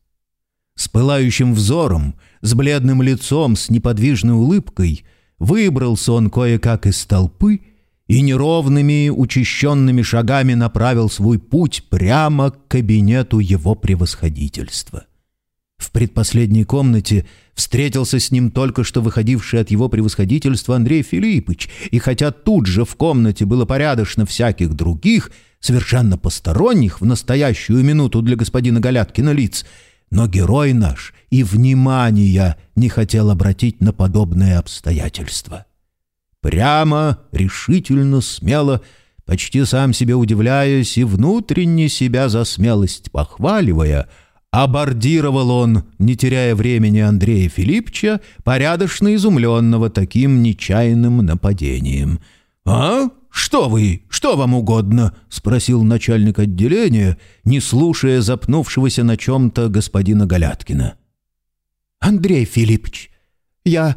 С пылающим взором, с бледным лицом, с неподвижной улыбкой, выбрался он кое-как из толпы и неровными, учащенными шагами направил свой путь прямо к кабинету его превосходительства. В предпоследней комнате встретился с ним только что выходивший от его превосходительства Андрей Филиппович, и хотя тут же в комнате было порядочно всяких других, совершенно посторонних в настоящую минуту для господина Галяткина лиц, но герой наш и внимания не хотел обратить на подобное обстоятельство. Прямо, решительно, смело, почти сам себе удивляясь и внутренне себя за смелость похваливая, абордировал он, не теряя времени Андрея Филипповича, порядочно изумленного таким нечаянным нападением. «А? Что вы? Что вам угодно?» — спросил начальник отделения, не слушая запнувшегося на чем-то господина Галяткина. «Андрей Филиппович, я...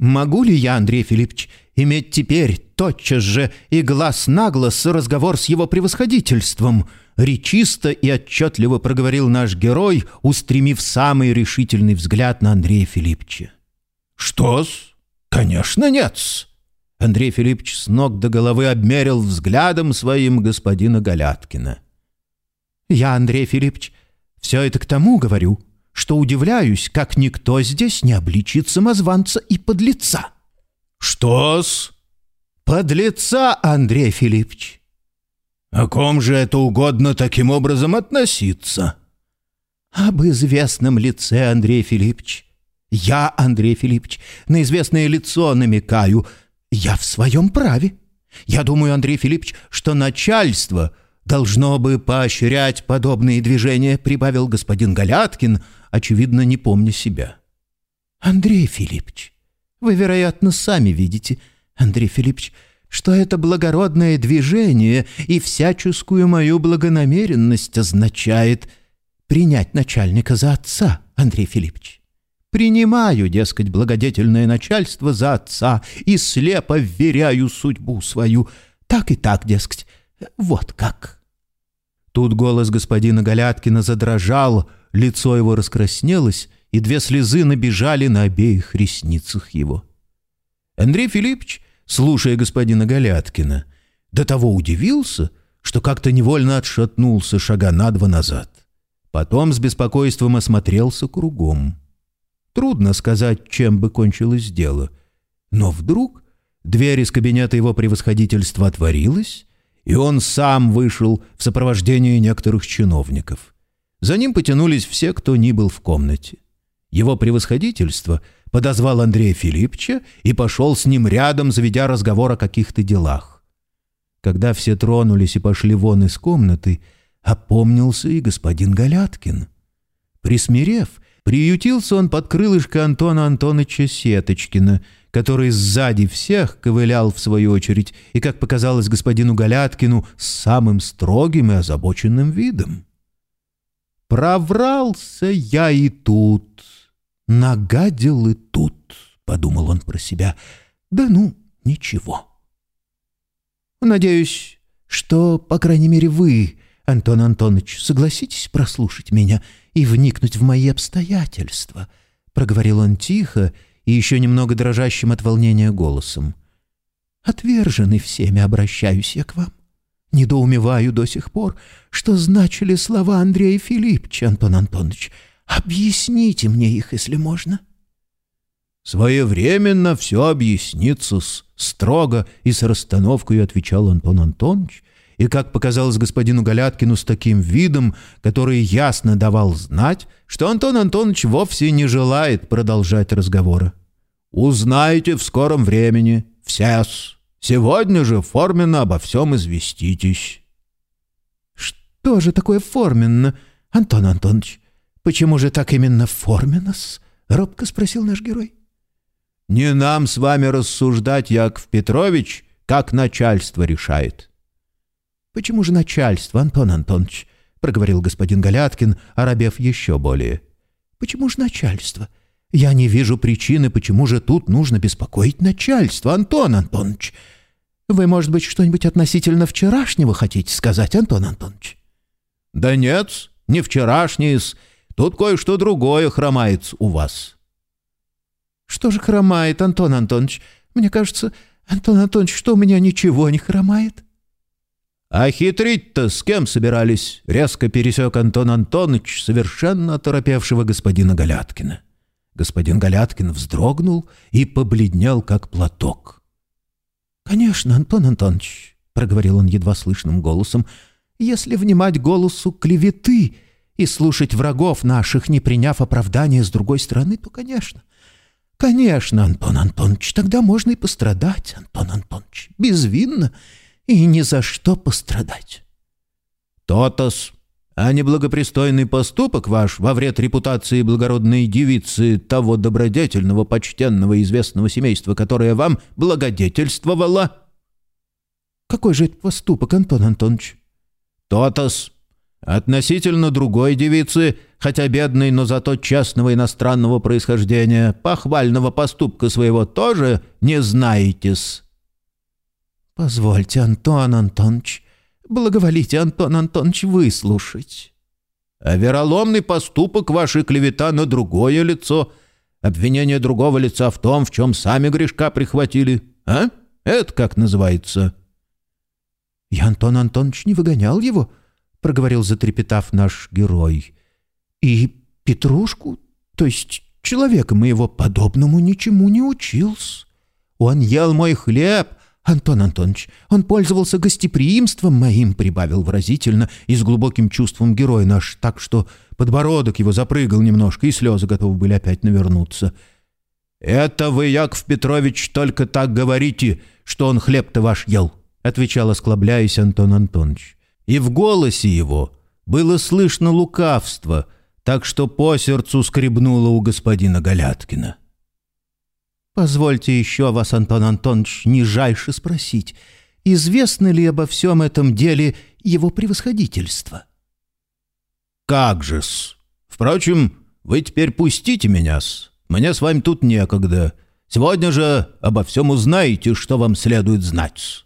Могу ли я, Андрей Филиппович, иметь теперь тотчас же и глаз на глаз разговор с его превосходительством?» Речисто и отчетливо проговорил наш герой, устремив самый решительный взгляд на Андрея Филипповича. «Что-с? Конечно, нет-с!» Андрей Филиппович с ног до головы обмерил взглядом своим господина Галяткина. «Я, Андрей Филиппович, все это к тому говорю, что удивляюсь, как никто здесь не обличит самозванца и подлеца». «Что-с?» «Подлеца, Андрей Филиппович». «О ком же это угодно таким образом относиться?» «Об известном лице, Андрей Филиппович. Я, Андрей Филиппович, на известное лицо намекаю. Я в своем праве. Я думаю, Андрей Филиппович, что начальство должно бы поощрять подобные движения», прибавил господин Галяткин, очевидно, не помня себя. «Андрей Филиппович, вы, вероятно, сами видите, Андрей Филиппович, что это благородное движение и всяческую мою благонамеренность означает принять начальника за отца, Андрей Филиппович. Принимаю, дескать, благодетельное начальство за отца и слепо вверяю судьбу свою. Так и так, дескать, вот как». Тут голос господина Галяткина задрожал, лицо его раскраснелось, и две слезы набежали на обеих ресницах его. Андрей Филиппович, слушая господина Галяткина, до того удивился, что как-то невольно отшатнулся шага на два назад. Потом с беспокойством осмотрелся кругом. Трудно сказать, чем бы кончилось дело. Но вдруг дверь из кабинета его превосходительства отворилась, и он сам вышел в сопровождении некоторых чиновников. За ним потянулись все, кто ни был в комнате. Его превосходительство подозвал Андрея Филипповича и пошел с ним рядом, заведя разговор о каких-то делах. Когда все тронулись и пошли вон из комнаты, опомнился и господин Галяткин. Присмирев, приютился он под крылышко Антона Антоновича Сеточкина, который сзади всех ковылял в свою очередь и, как показалось господину Галяткину, с самым строгим и озабоченным видом. «Проврался я и тут, нагадил и тут», — подумал он про себя. «Да ну, ничего». «Надеюсь, что, по крайней мере, вы, Антон Антонович, согласитесь прослушать меня и вникнуть в мои обстоятельства», — проговорил он тихо и еще немного дрожащим от волнения голосом. «Отверженный всеми обращаюсь я к вам. Недоумеваю до сих пор, что значили слова Андрея Филипповича, Антон Антонович. Объясните мне их, если можно». «Своевременно все объяснится -с, строго и с расстановкой», — отвечал Антон Антонович, и, как показалось господину Галяткину, с таким видом, который ясно давал знать, что Антон Антонович вовсе не желает продолжать разговора. «Узнаете в скором времени, все-с». Сегодня же форменно обо всем известитесь». «Что же такое форменно, Антон Антонович? Почему же так именно форменно-с?» — робко спросил наш герой. «Не нам с вами рассуждать, Яков Петрович, как начальство решает». «Почему же начальство, Антон Антонович?» — проговорил господин Галяткин, оробев еще более. «Почему же начальство? Я не вижу причины, почему же тут нужно беспокоить начальство, Антон Антонович. Вы, может быть, что-нибудь относительно вчерашнего хотите сказать, Антон Антонович? Да нет, не вчерашнее Тут кое-что другое хромает у вас. Что же хромает, Антон Антонович? Мне кажется, Антон Антонович, что у меня ничего не хромает?» «А хитрить-то с кем собирались?» — резко пересек Антон Антонович, совершенно оторопевшего господина Галяткина. Господин Галяткин вздрогнул и побледнел, как платок. «Конечно, Антон Антонович», — проговорил он едва слышным голосом, «если внимать голосу клеветы и слушать врагов наших, не приняв оправдания с другой стороны, то, конечно, конечно, Антон Антонович, тогда можно и пострадать, Антон Антонович, безвинно и ни за что пострадать». «То-то-с», а неблагопристойный поступок ваш во вред репутации благородной девицы того добродетельного, почтенного известного семейства, которое вам благодетельствовало?» «Какой же это поступок, Антон Антонович?» «То-то-с. Относительно другой девицы, хотя бедной, но зато честного иностранного происхождения, похвального поступка своего тоже не знаете-с». «Позвольте, Антон Антонович, Благоволите, Антон Антонович, выслушать. А вероломный поступок вашей клевета на другое лицо, обвинение другого лица в том, в чем сами грешка прихватили, а? Это как называется?» «Я, Антон Антонович, не выгонял его», — проговорил, затрепетав наш герой. «И Петрушку, то есть человека моего подобному, ничему не учился. Он ел мой хлеб, «Антон Антонович, он пользовался гостеприимством моим», — прибавил выразительно и с глубоким чувством герой наш, так что подбородок его запрыгал немножко, и слезы готовы были опять навернуться. «Это вы, Яков Петрович, только так говорите, что он хлеб-то ваш ел», — отвечал, осклабляясь Антон Антонович. И в голосе его было слышно лукавство, так что по сердцу скребнуло у господина Галяткина. Позвольте еще вас, Антон Антонович, нижайше спросить, известно ли обо всем этом деле его превосходительство? Как же-с. Впрочем, вы теперь пустите меня-с. Мне с вами тут некогда. Сегодня же обо всем узнаете, что вам следует знать-с.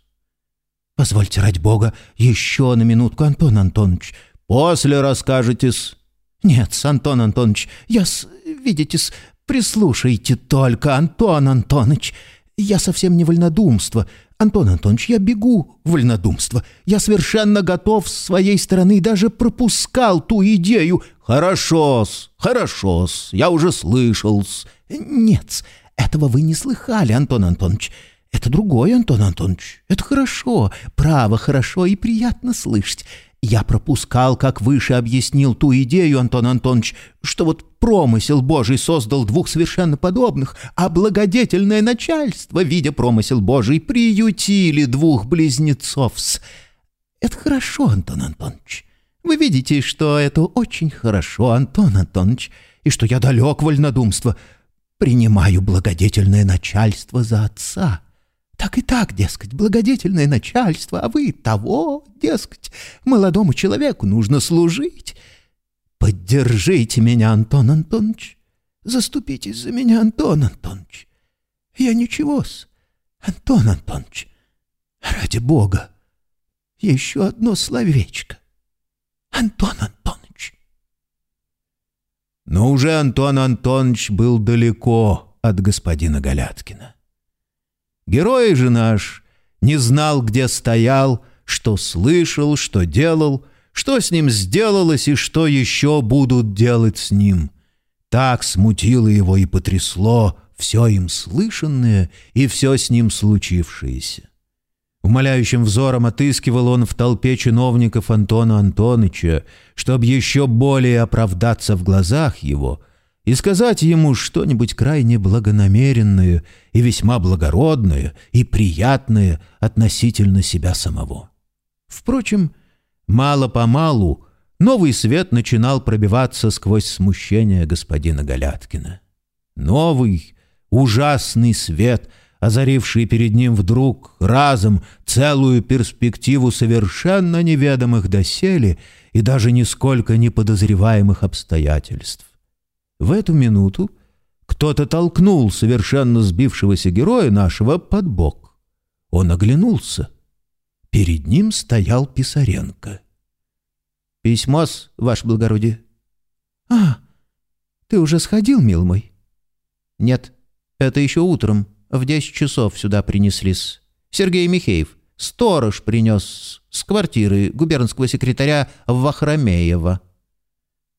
Позвольте, ради бога, еще на минутку, Антон Антонович. После расскажете-с. Нет, Антон Антонович, я-с, видите-с, «Прислушайте только, Антон Антонович, я совсем не вольнодумство. Антон Антонович, я бегу вольнодумство. Я совершенно готов с своей стороны, даже пропускал ту идею. Хорошо-с, хорошо-с, я уже слышал-с». «Нет, этого вы не слыхали, Антон Антонович. Это другой, Антон Антонович. Это хорошо, право хорошо и приятно слышать. Я пропускал, как выше объяснил ту идею, Антон Антонович, что вот промысел Божий создал двух совершенно подобных, а благодетельное начальство, видя промысел Божий, приютили двух близнецов. Это хорошо, Антон Антонович. Вы видите, что это очень хорошо, Антон Антонович, и что я далек вольнодумства. Принимаю благодетельное начальство за отца. Так и так, дескать, благодетельное начальство, а вы того, дескать, молодому человеку нужно служить. Поддержите меня, Антон Антонович. Заступитесь за меня, Антон Антонович. Я ничего-с, Антон Антонович. Ради Бога, еще одно словечко. Антон Антонович. Но уже Антон Антонович был далеко от господина Галяткина. Герой же наш не знал, где стоял, что слышал, что делал, что с ним сделалось и что еще будут делать с ним. Так смутило его и потрясло все им слышанное и все с ним случившееся. Умоляющим взором отыскивал он в толпе чиновников Антона Антоныча, чтобы еще более оправдаться в глазах его — и сказать ему что-нибудь крайне благонамеренное и весьма благородное и приятное относительно себя самого. Впрочем, мало-помалу новый свет начинал пробиваться сквозь смущение господина Галяткина. Новый, ужасный свет, озаривший перед ним вдруг разом целую перспективу совершенно неведомых доселе и даже нисколько неподозреваемых обстоятельств. В эту минуту кто-то толкнул совершенно сбившегося героя нашего под бок. Он оглянулся. Перед ним стоял Писаренко. «Письмо-с, ваше благородие». «А, ты уже сходил, мил мой?» «Нет, это еще утром, В десять часов сюда принеслись. Сергей Михеев, сторож принес с квартиры губернского секретаря Вахромеева».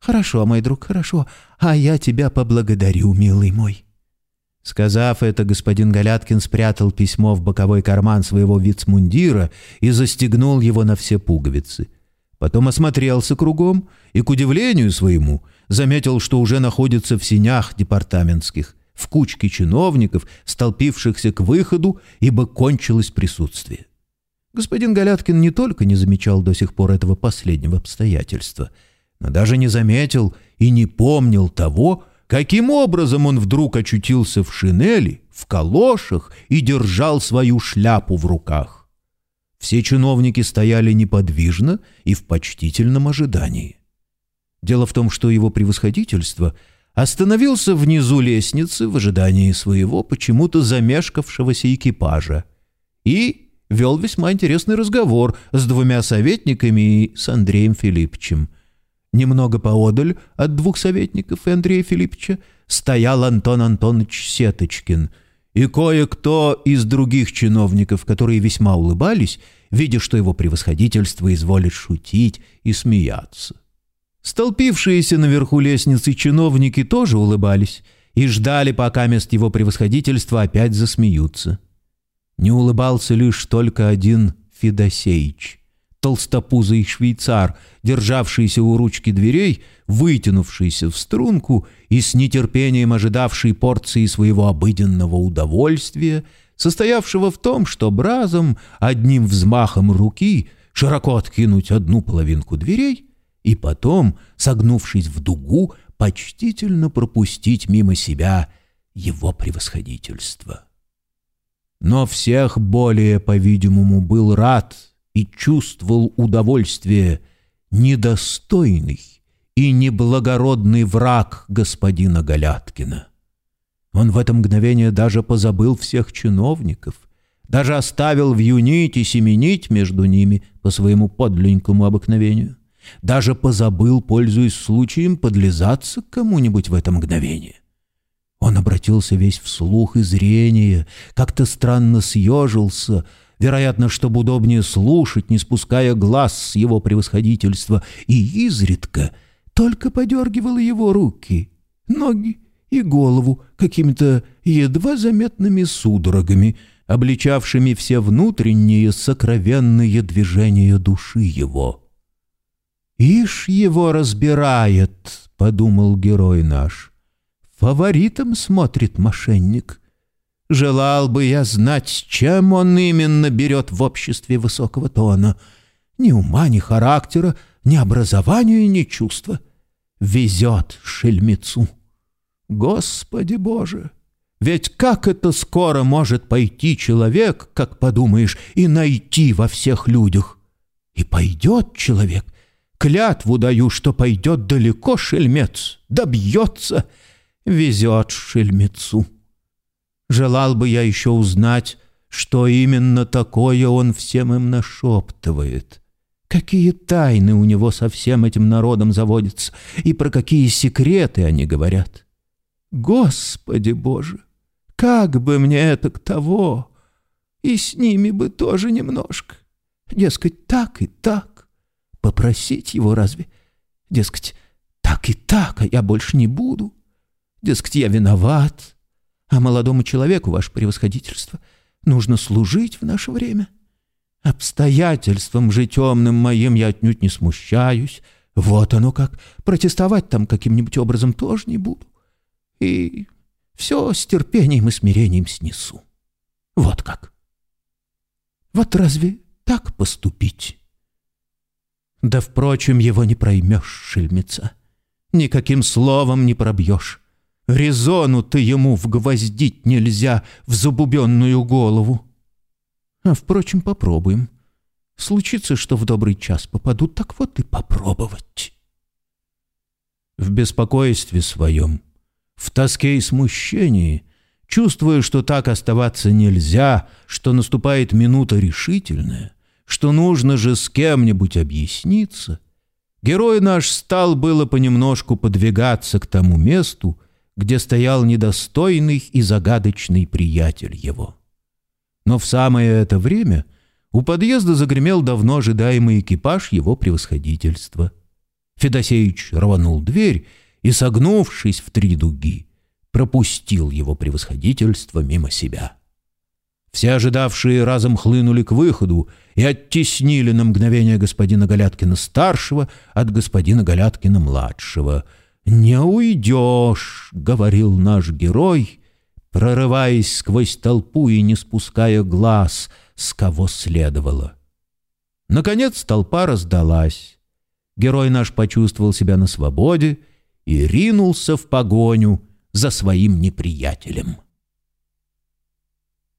«Хорошо, мой друг, хорошо. А я тебя поблагодарю, милый мой». Сказав это, господин Галяткин спрятал письмо в боковой карман своего вицмундира и застегнул его на все пуговицы. Потом осмотрелся кругом и, к удивлению своему, заметил, что уже находится в синях департаментских, в кучке чиновников, столпившихся к выходу, ибо кончилось присутствие. Господин Галяткин не только не замечал до сих пор этого последнего обстоятельства, даже не заметил и не помнил того, Каким образом он вдруг очутился в шинели, в калошах и держал свою шляпу в руках? Все чиновники стояли неподвижно и в почтительном ожидании. Дело в том, что его превосходительство остановился внизу лестницы в ожидании своего почему-то замешкавшегося экипажа и вел весьма интересный разговор с двумя советниками и с Андреем Филипповичем – Немного поодаль от двух советников и Андрея Филипповича стоял Антон Антонович Сеточкин и кое-кто из других чиновников, которые весьма улыбались, видя, что его превосходительство изволит шутить и смеяться. Столпившиеся наверху лестницы чиновники тоже улыбались и ждали, пока мест его превосходительства опять засмеются. Не улыбался лишь только один Федосеич — толстопузый швейцар, державшийся у ручки дверей, вытянувшийся в струнку и с нетерпением ожидавший порции своего обыденного удовольствия, состоявшего в том, что бразом одним взмахом руки широко откинуть одну половинку дверей и потом, согнувшись в дугу, почтительно пропустить мимо себя его превосходительство. Но всех более, по-видимому, был рад — и чувствовал удовольствие недостойный и неблагородный враг господина Галяткина. Он в это мгновение даже позабыл всех чиновников, даже оставил вьюнить и семенить между ними по своему подленькому обыкновению, даже позабыл, пользуясь случаем, подлизаться к кому-нибудь в это мгновение. Он обратился весь в слух и зрение, как-то странно съежился — вероятно, чтобы удобнее слушать, не спуская глаз с его превосходительства, и изредка только подергивала его руки, ноги и голову какими-то едва заметными судорогами, обличавшими все внутренние сокровенные движения души его. «Ишь его разбирает», — подумал герой наш. «Фаворитом смотрит мошенник». Желал бы я знать, чем он именно берет в обществе высокого тона. Ни ума, ни характера, ни образования, ни чувства. Везет шельмецу. Господи Боже! Ведь как это скоро может пойти человек, как подумаешь, и найти во всех людях? И пойдет человек. Клятву даю, что пойдет далеко шельмец, добьется, везет шельмецу. Желал бы я еще узнать, что именно такое он всем им нашептывает. Какие тайны у него со всем этим народом заводятся, и про какие секреты они говорят. Господи Боже, как бы мне это к того, и с ними бы тоже немножко. Дескать, так и так. Попросить его разве? Дескать, так и так, а я больше не буду. Дескать, я виноват, а молодому человеку, ваше превосходительство, нужно служить в наше время. Обстоятельством же темным моим я отнюдь не смущаюсь. Вот оно как. Протестовать там каким-нибудь образом тоже не буду. И все с терпением и смирением снесу. Вот как. Вот разве так поступить? Да, впрочем, его не проймешь, шельмеца. Никаким словом не пробьешь. Резону-то ему вгвоздить нельзя в забубенную голову. А, впрочем, попробуем. Случится, что в добрый час попадут, так вот и попробовать. В беспокойстве своем, в тоске и смущении, чувствуя, что так оставаться нельзя, что наступает минута решительная, что нужно же с кем-нибудь объясниться, герой наш стал было понемножку подвигаться к тому месту, где стоял недостойный и загадочный приятель его. Но в самое это время у подъезда загремел давно ожидаемый экипаж его превосходительства. Федосеич рванул дверь и, согнувшись в три дуги, пропустил его превосходительство мимо себя. Все ожидавшие разом хлынули к выходу и оттеснили на мгновение господина Галяткина-старшего от господина Галяткина-младшего. «Не уйдешь», — говорил наш герой, прорываясь сквозь толпу и не спуская глаз, с кого следовало. Наконец толпа раздалась. Герой наш почувствовал себя на свободе и ринулся в погоню за своим неприятелем.